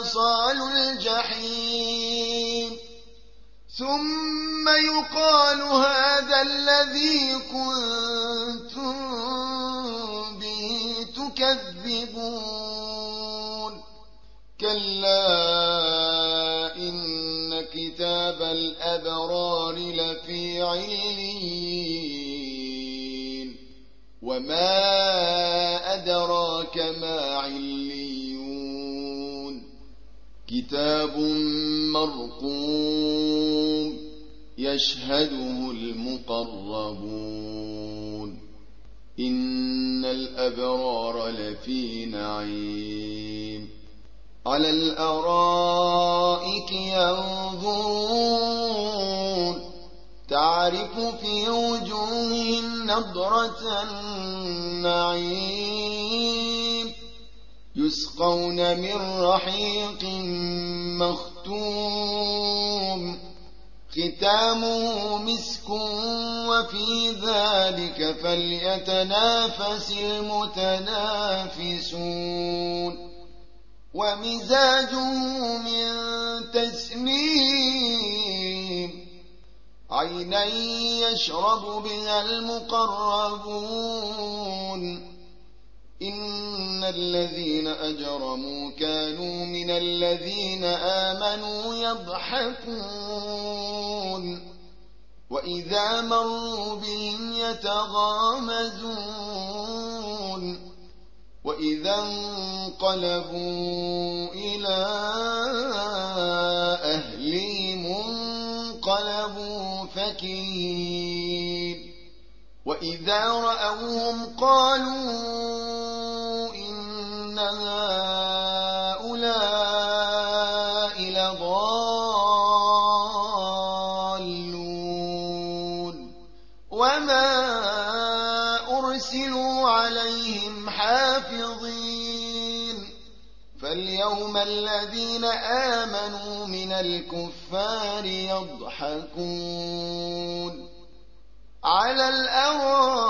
لصال الجحيم. ثم يقال هذا الذي كنتم به تكذبون. كلا إن كتاب الأبرار لفي عليين. وما كتاب مرقوم يشهده المقربون إن الأبرار لفي نعيم على الأرائك ينظرون تعرف في وجوههم نضرة النعيم يسقون من رحيق مختوم. ختامه مسك وفي ذلك فليتنافس المتنافسون. ومزاجه من تسنيم عينا يشرب بها المقربون. إن الذين أجرموا كانوا من الذين آمنوا يضحكون وإذا مروا بهم يتغامزون وإذا انقلبوا إلى أهلهم انقلبوا فكين وإذا رأوهم قالوا هؤلاء لضالون وما أرسلوا عليهم حافظين فاليوم الذين آمنوا من الكفار يضحكون على الأرائك